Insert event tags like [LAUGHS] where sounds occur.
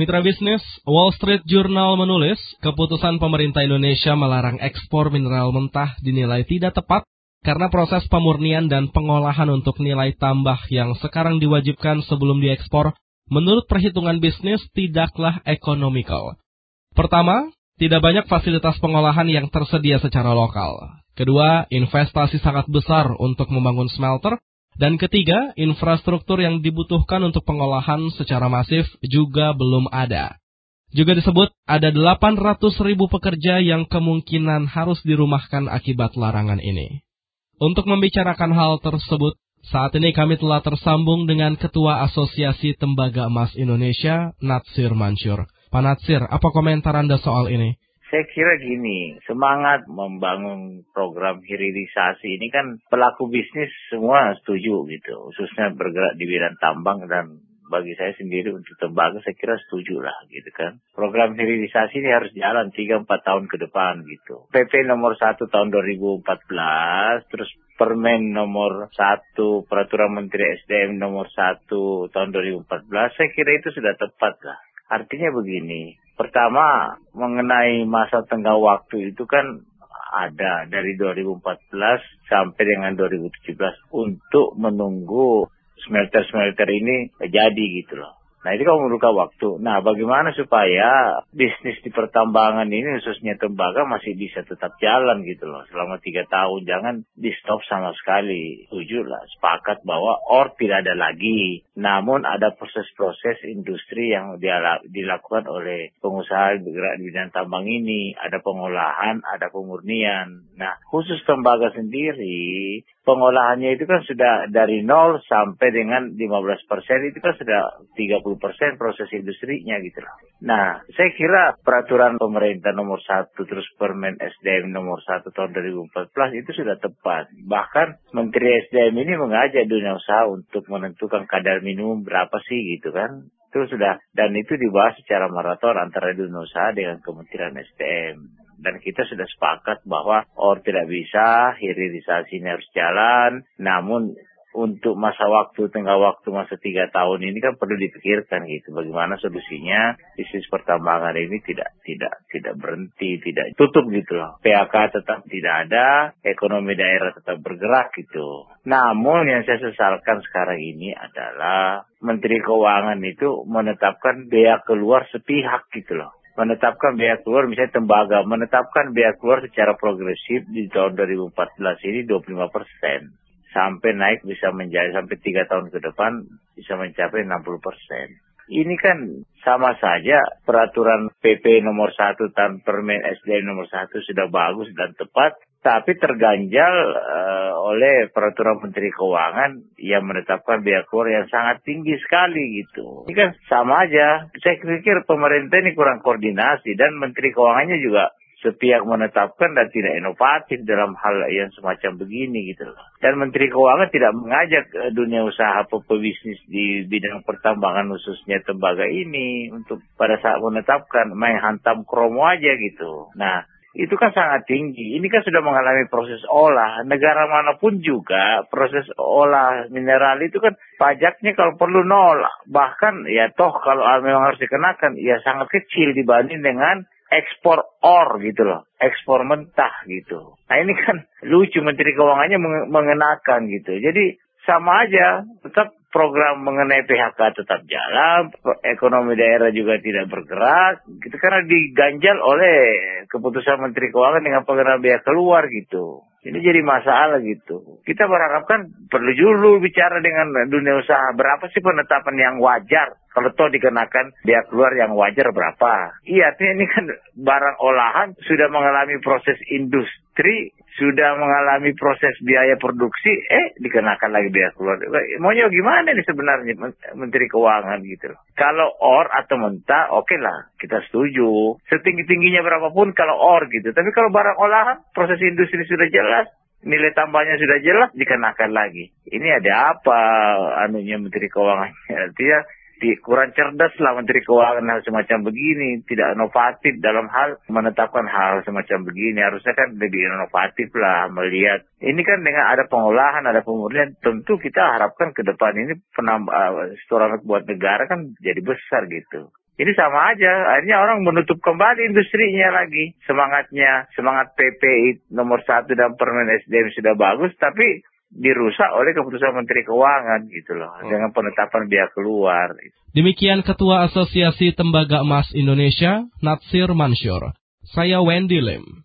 Mitra bisnis, Wall Street Journal menulis, keputusan pemerintah Indonesia melarang ekspor mineral mentah dinilai tidak tepat karena proses pemurnian dan pengolahan untuk nilai tambah yang sekarang diwajibkan sebelum diekspor menurut perhitungan bisnis tidaklah ekonomikal. Pertama, tidak banyak fasilitas pengolahan yang tersedia secara lokal. Kedua, investasi sangat besar untuk membangun smelter dan ketiga, infrastruktur yang dibutuhkan untuk pengolahan secara masif juga belum ada. Juga disebut ada 800 ribu pekerja yang kemungkinan harus dirumahkan akibat larangan ini. Untuk membicarakan hal tersebut, saat ini kami telah tersambung dengan Ketua Asosiasi Tembaga Emas Indonesia, Natsir Mansur. Pak Natsir, apa komentar Anda soal ini? Saya kira gini, semangat membangun program hilirisasi ini kan pelaku bisnis semua setuju gitu, khususnya bergerak di bidang tambang dan bagi saya sendiri untuk tembaga saya kira setuju lah gitu kan. Program hilirisasi ini harus jalan 3-4 tahun ke depan gitu. PP nomor 1 tahun 2014, terus Permen nomor 1, Peraturan Menteri SDM nomor 1 tahun 2014, saya kira itu sudah tepat lah. Artinya begini, pertama mengenai masa tengah waktu itu kan ada dari 2014 sampai dengan 2017 untuk menunggu smelter-smelter ini jadi gitu loh. Nah itu kan memerlukan waktu. Nah bagaimana supaya bisnis di pertambangan ini khususnya tembaga masih bisa tetap jalan gitu loh selama tiga tahun. Jangan di stop sama sekali. Tujuh lah sepakat bahwa or tidak ada lagi. Namun ada proses-proses industri yang dilakukan oleh pengusaha bergerak di bidang tambang ini. Ada pengolahan, ada pemurnian. Nah khusus tembaga sendiri pengolahannya itu kan sudah dari nol sampai dengan 15 persen itu kan sudah 30 persen proses industrinya gitu loh. Nah, saya kira peraturan pemerintah nomor satu terus Permen SDM nomor satu tahun 2014 itu sudah tepat. Bahkan Menteri SDM ini mengajak dunia usaha untuk menentukan kadar minimum berapa sih gitu kan. Itu sudah dan itu dibahas secara maraton antara dunia usaha dengan Kementerian SDM dan kita sudah sepakat bahwa or tidak bisa, hilirisasi harus jalan, namun untuk masa waktu, tengah waktu masa tiga tahun ini kan perlu dipikirkan gitu. Bagaimana solusinya bisnis pertambangan ini tidak tidak tidak berhenti, tidak tutup gitu loh. PHK tetap tidak ada, ekonomi daerah tetap bergerak gitu. Namun yang saya sesalkan sekarang ini adalah Menteri Keuangan itu menetapkan bea keluar sepihak gitu loh menetapkan biaya keluar misalnya tembaga menetapkan biaya keluar secara progresif di tahun 2014 ini 25 persen sampai naik bisa menjadi sampai tiga tahun ke depan bisa mencapai 60 persen. Ini kan sama saja peraturan PP nomor 1 dan Permen SDM nomor 1 sudah bagus dan tepat, tapi terganjal uh, oleh peraturan Menteri Keuangan yang menetapkan biaya keluar yang sangat tinggi sekali gitu. Ini kan sama aja. Saya pikir pemerintah ini kurang koordinasi dan Menteri Keuangannya juga sepihak menetapkan dan tidak inovatif dalam hal yang semacam begini gitu loh. Dan Menteri Keuangan tidak mengajak eh, dunia usaha pebisnis di bidang pertambangan khususnya tembaga ini untuk pada saat menetapkan main hantam kromo aja gitu. Nah, itu kan sangat tinggi. Ini kan sudah mengalami proses olah. Negara mana pun juga proses olah mineral itu kan pajaknya kalau perlu nol. Bahkan ya toh kalau memang harus dikenakan ya sangat kecil dibanding dengan ekspor or gitu loh. Ekspor mentah gitu. Nah ini kan [LAUGHS] lucu Menteri Keuangannya mengenakan gitu. Jadi sama aja tetap program mengenai PHK tetap jalan, ekonomi daerah juga tidak bergerak, gitu karena diganjal oleh keputusan Menteri Keuangan dengan pengenalan biaya keluar gitu. Ini jadi masalah gitu. Kita berharapkan perlu dulu bicara dengan dunia usaha. Berapa sih penetapan yang wajar? Kalau toh dikenakan biaya keluar yang wajar berapa? Iya, ini kan barang olahan sudah mengalami proses industri sudah mengalami proses biaya produksi, eh dikenakan lagi biaya keluar. Maunya gimana nih sebenarnya Menteri Keuangan gitu Kalau or atau mentah, oke okay lah, kita setuju. Setinggi-tingginya berapapun kalau or gitu. Tapi kalau barang olahan, proses industri sudah jelas, nilai tambahnya sudah jelas, dikenakan lagi. Ini ada apa anunya Menteri Keuangan? Artinya kurang cerdas lah Menteri Keuangan hal semacam begini, tidak inovatif dalam hal menetapkan hal semacam begini. Harusnya kan lebih inovatif lah melihat. Ini kan dengan ada pengolahan, ada pemurnian, tentu kita harapkan ke depan ini penambah uh, setoran buat negara kan jadi besar gitu. Ini sama aja, akhirnya orang menutup kembali industrinya lagi. Semangatnya, semangat PP nomor satu dan permen SDM sudah bagus, tapi dirusak oleh keputusan Menteri Keuangan gitu loh oh. dengan penetapan biaya keluar. Demikian Ketua Asosiasi Tembaga Emas Indonesia, Natsir Mansyur. Saya Wendy Lim.